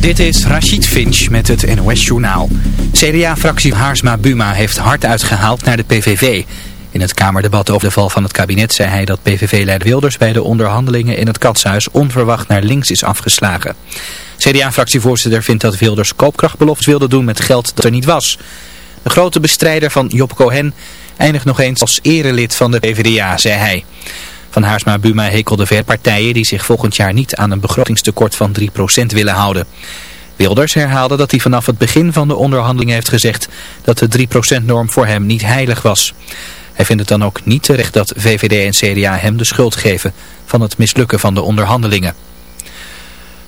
Dit is Rachid Finch met het NOS Journaal. CDA-fractie Haarsma Buma heeft hard uitgehaald naar de PVV. In het Kamerdebat over de val van het kabinet zei hij dat PVV-leider Wilders bij de onderhandelingen in het Katshuis onverwacht naar links is afgeslagen. CDA-fractievoorzitter vindt dat Wilders koopkrachtbeloftes wilde doen met geld dat er niet was. De grote bestrijder van Job Cohen eindigt nog eens als erelid van de PvdA, zei hij. Van Haarsma Buma hekelde ver partijen die zich volgend jaar niet aan een begrotingstekort van 3% willen houden. Wilders herhaalde dat hij vanaf het begin van de onderhandelingen heeft gezegd dat de 3%-norm voor hem niet heilig was. Hij vindt het dan ook niet terecht dat VVD en CDA hem de schuld geven van het mislukken van de onderhandelingen.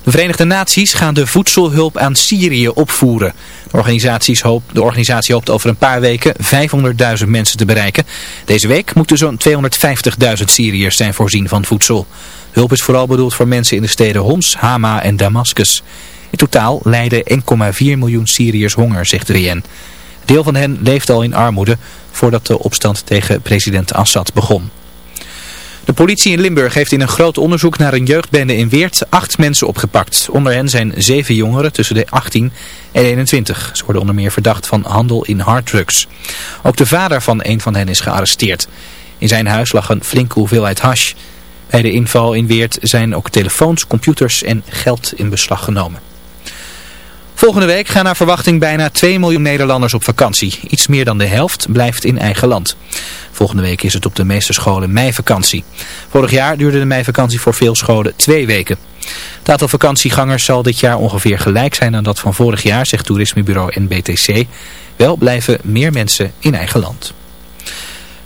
De Verenigde Naties gaan de voedselhulp aan Syrië opvoeren. De, organisaties hoop, de organisatie hoopt over een paar weken 500.000 mensen te bereiken. Deze week moeten zo'n 250.000 Syriërs zijn voorzien van voedsel. Hulp is vooral bedoeld voor mensen in de steden Homs, Hama en Damascus. In totaal lijden 1,4 miljoen Syriërs honger, zegt de VN. Deel van hen leeft al in armoede voordat de opstand tegen president Assad begon. De politie in Limburg heeft in een groot onderzoek naar een jeugdbende in Weert acht mensen opgepakt. Onder hen zijn zeven jongeren tussen de 18 en 21. Ze worden onder meer verdacht van handel in harddrugs. Ook de vader van een van hen is gearresteerd. In zijn huis lag een flinke hoeveelheid hash. Bij de inval in Weert zijn ook telefoons, computers en geld in beslag genomen. Volgende week gaan naar verwachting bijna 2 miljoen Nederlanders op vakantie. Iets meer dan de helft blijft in eigen land. Volgende week is het op de meeste scholen meivakantie. Vorig jaar duurde de meivakantie voor veel scholen twee weken. Het aantal vakantiegangers zal dit jaar ongeveer gelijk zijn aan dat van vorig jaar, zegt toerismebureau NBTC. Wel blijven meer mensen in eigen land.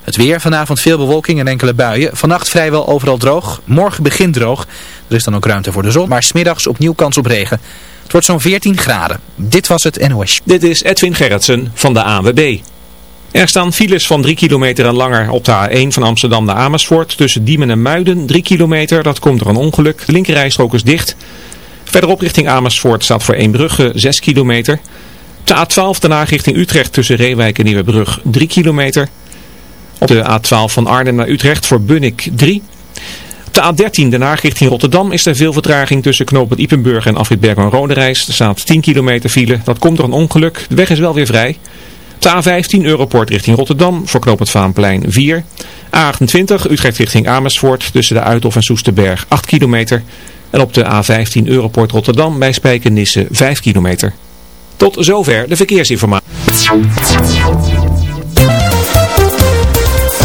Het weer, vanavond veel bewolking en enkele buien. Vannacht vrijwel overal droog. Morgen begint droog. Er is dan ook ruimte voor de zon, maar smiddags opnieuw kans op regen. Het wordt zo'n 14 graden. Dit was het NOS. Dit is Edwin Gerritsen van de ANWB. Er staan files van 3 kilometer en langer op de A1 van Amsterdam naar Amersfoort. Tussen Diemen en Muiden 3 kilometer, dat komt door een ongeluk. De linkerrijstrook is dicht. Verderop richting Amersfoort staat voor Eembrugge 6 kilometer. De A12 daarna richting Utrecht tussen Reewijk en Nieuwebrug 3 kilometer. Op de A12 van Arnhem naar Utrecht voor Bunnik 3 de A13 Den Haag richting Rotterdam is er veel vertraging tussen knooppunt Ipenburg en Afrit Berg en Roderijs. Er staat 10 kilometer file. Dat komt door een ongeluk. De weg is wel weer vrij. De A15 Europort richting Rotterdam voor knooppunt Vaanplein 4. A28 Utrecht richting Amersfoort tussen de Uithof en Soesterberg 8 kilometer. En op de A15 Europort Rotterdam bij Spijkenisse 5 kilometer. Tot zover de verkeersinformatie.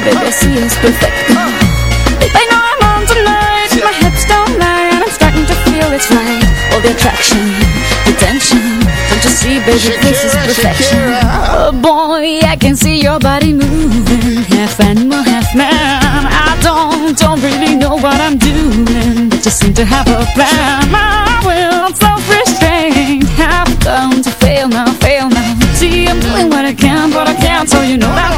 baby, I see it's perfect. Babe, I know I'm on tonight, my hips don't lie, and I'm starting to feel it's right. All the attraction, the tension. Don't you see, baby, this is perfection. Oh boy, I can see your body moving, half animal, half man. I don't, don't really know what I'm doing, but just seem to have a plan My will, self-restraint Have come to fail now, fail now See, I'm doing what I can, but I can't So you know that's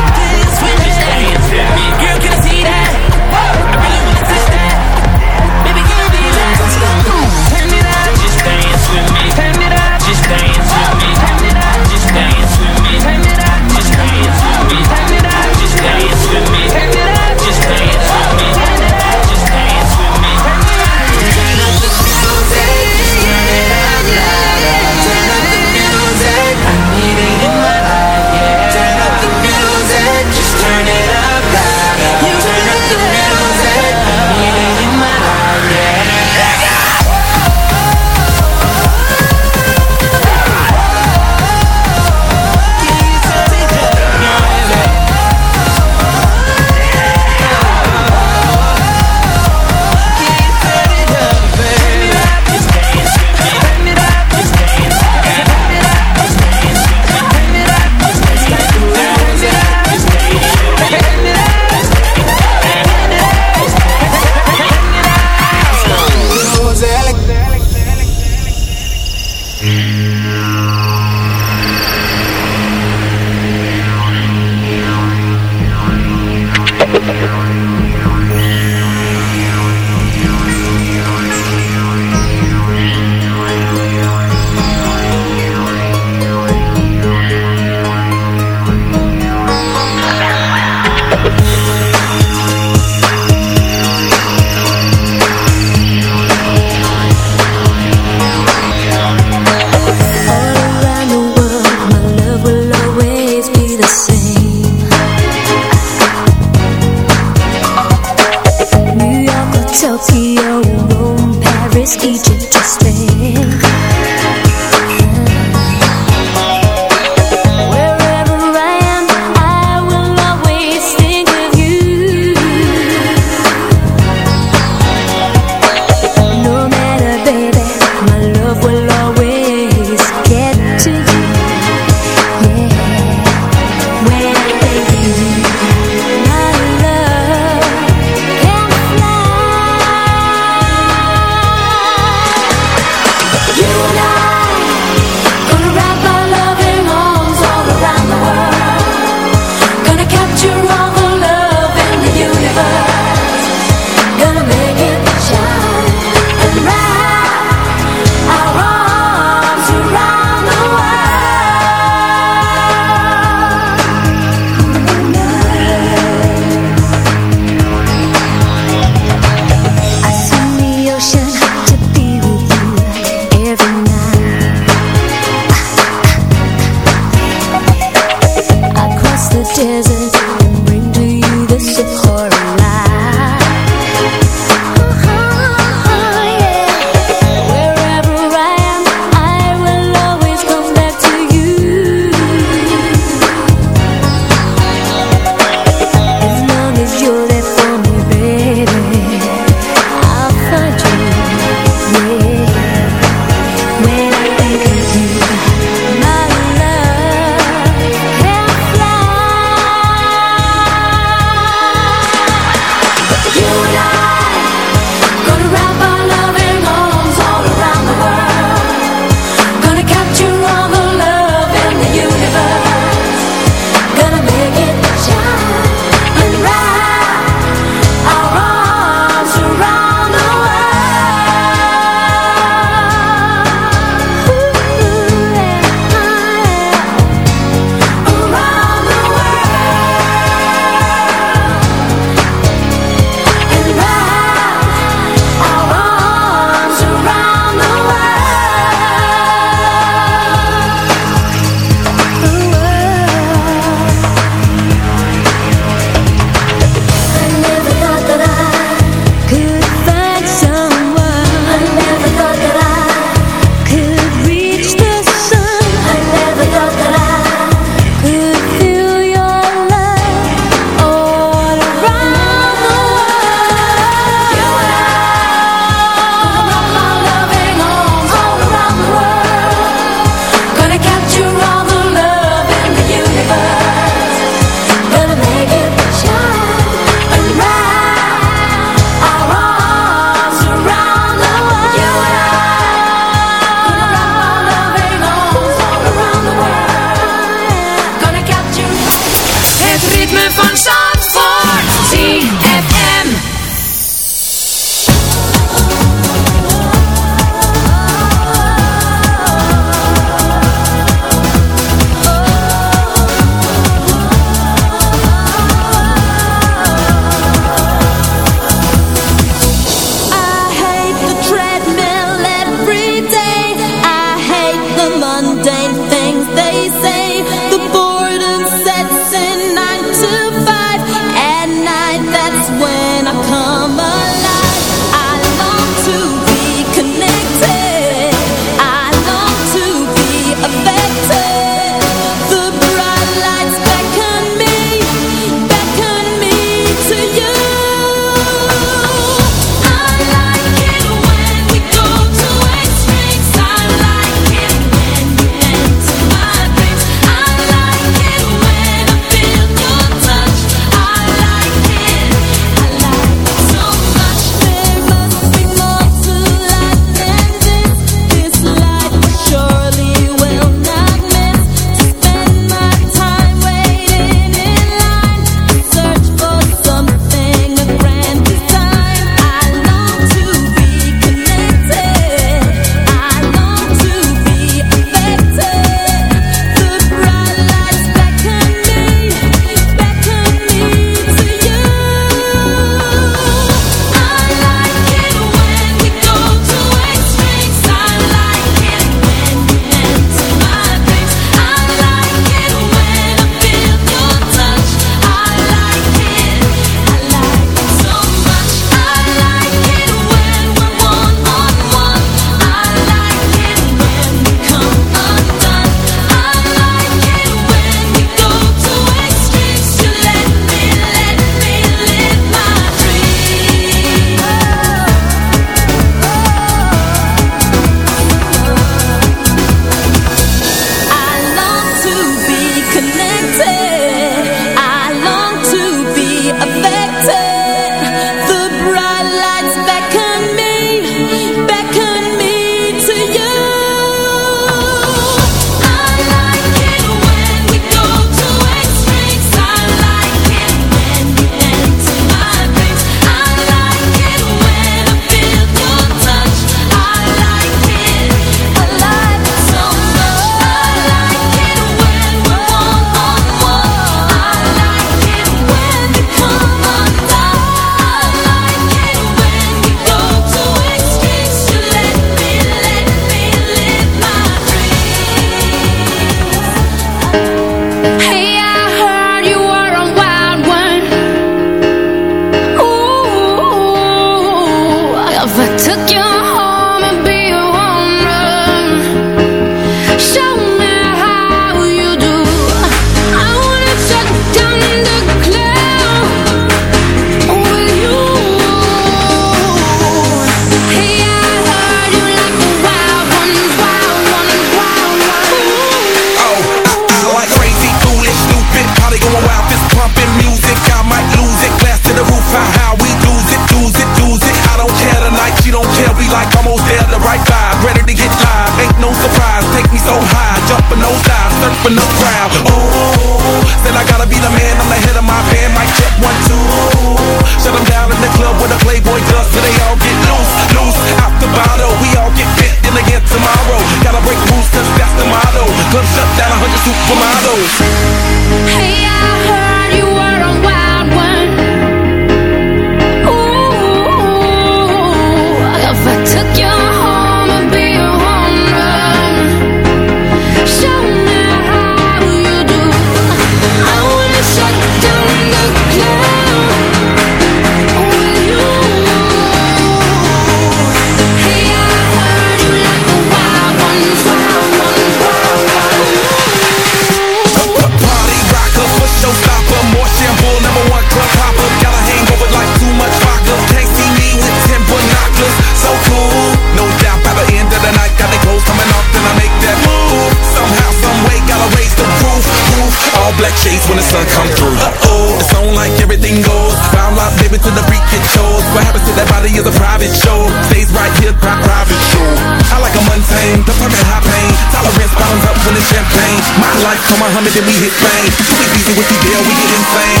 My life, come on, Muhammad, and we hit fame. Too easy with the deals, we get insane.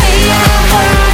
Hey, yeah, hey.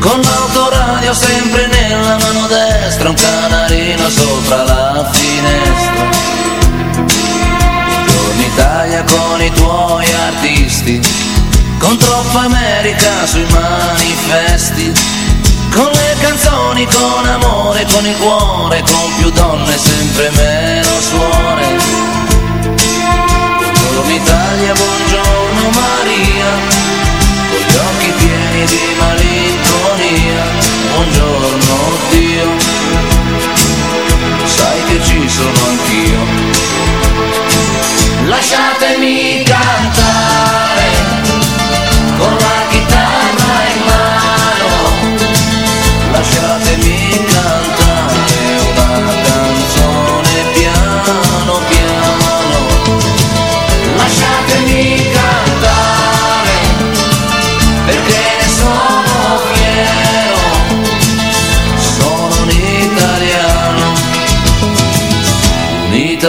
con l'autoradio sempre nella mano destra, un canarino sopra la finestra. Buongiorno Italia con i tuoi artisti, con troppa America sui manifesti. Con le canzoni, con amore, con il cuore, con più donne sempre meno suore. Buongiorno Italia, buongiorno Maria, con gli occhi pieni di maligno mia, buongiorno Dio, sai che ci sono anch'io. Lasciatemi cantare.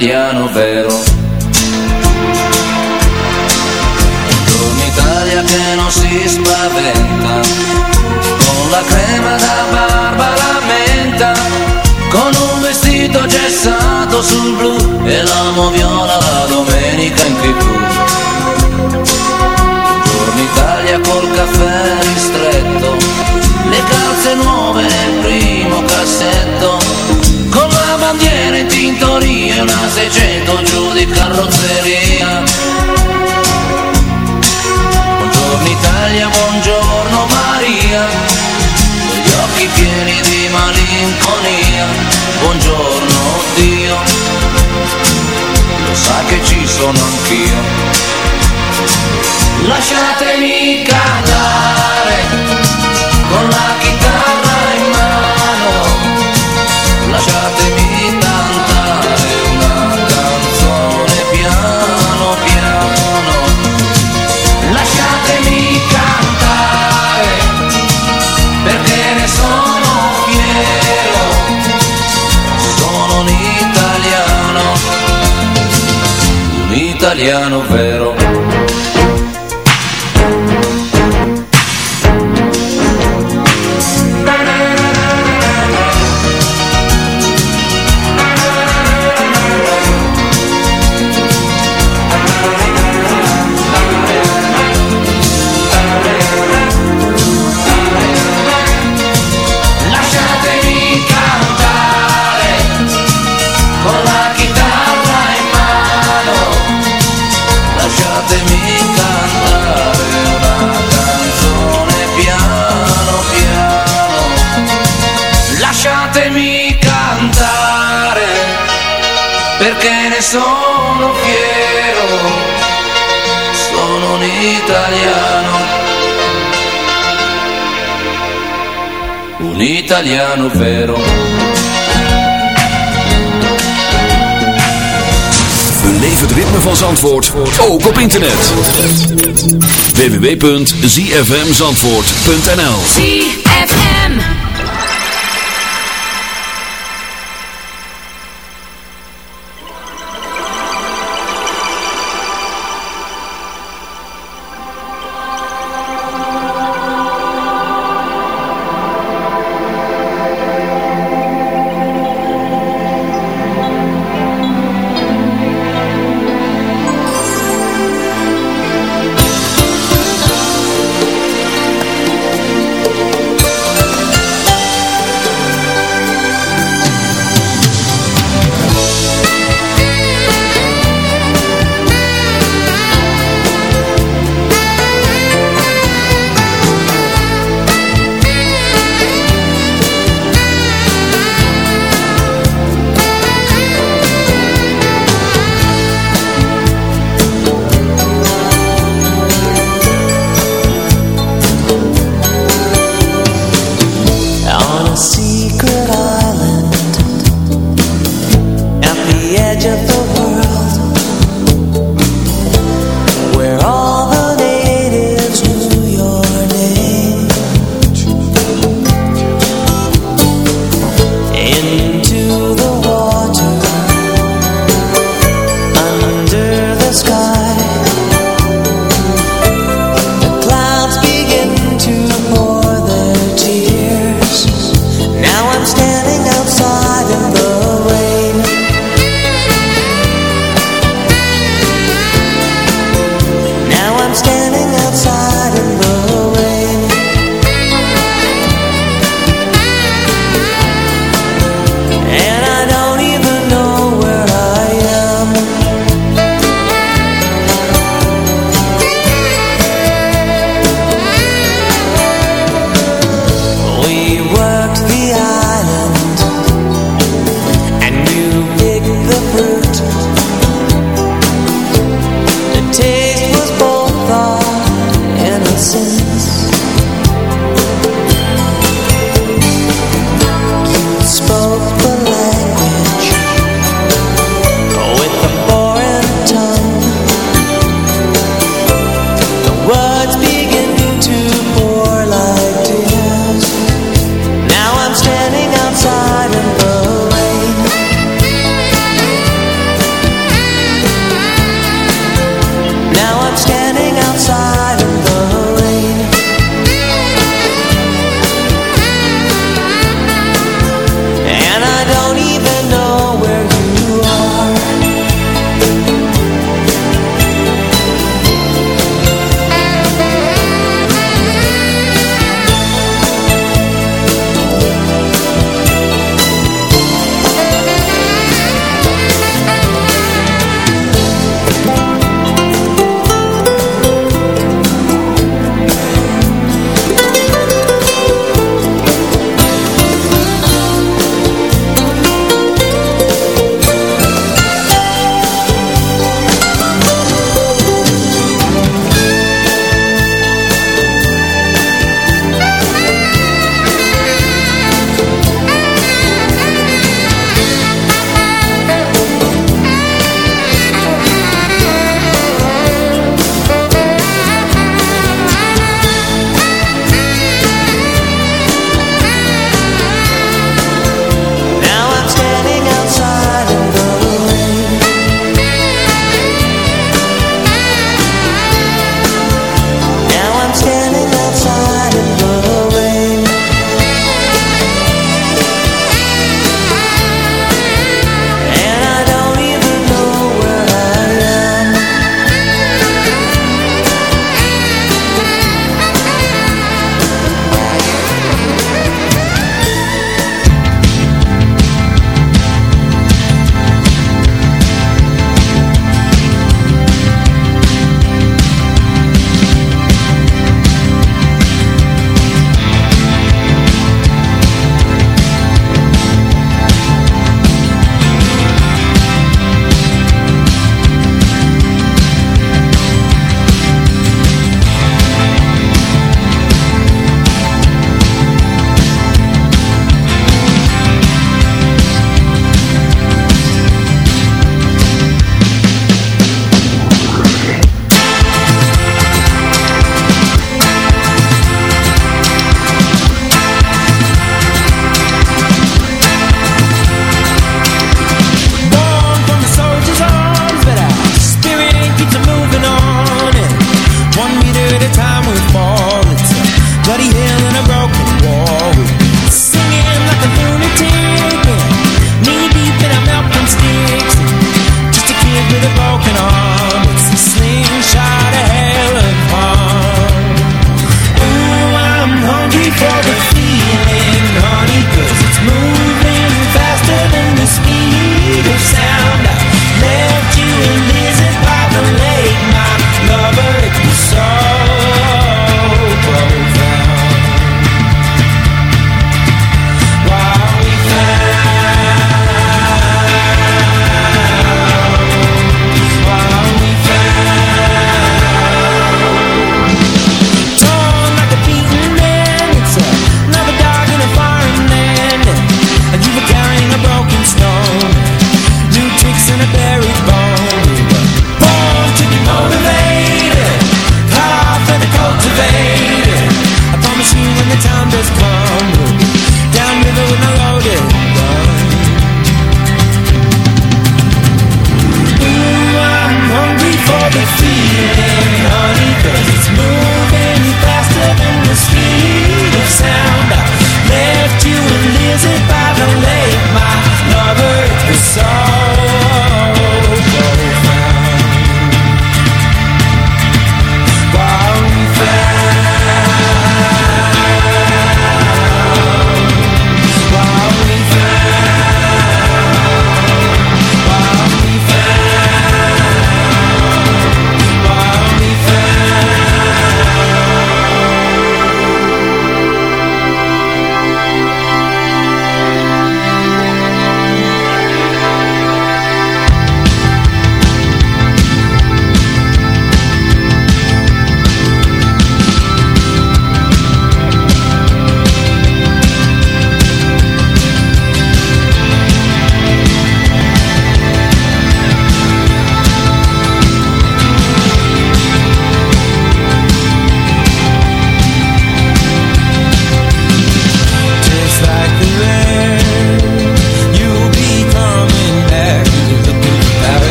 italiano vero. Un'Italia che non si spaventa, con la crema da barba la menta, con un vestito gessato sul blu e l'amo viola sono anch'io. Lasciate italiano vero. italiano vero. Beleef het ritme van Zandvoort, ook op internet. www.zfmzandvoort.nl ZFM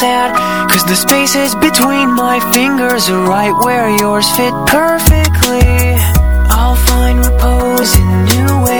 sad. Cause the spaces between my fingers are right where yours fit perfectly. I'll find repose in new ways.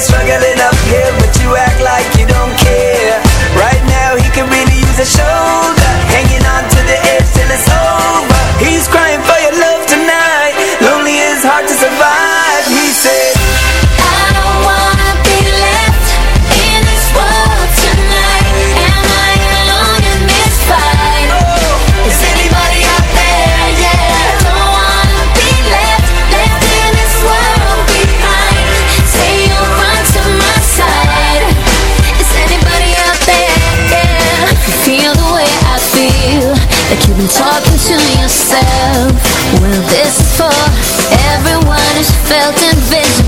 Struggling uphill, but you act like you don't care. Right now, he could really use a shoulder, hanging on to the edge till it's over. He's crying for your love to yourself. Well, this is for everyone who's felt invisible.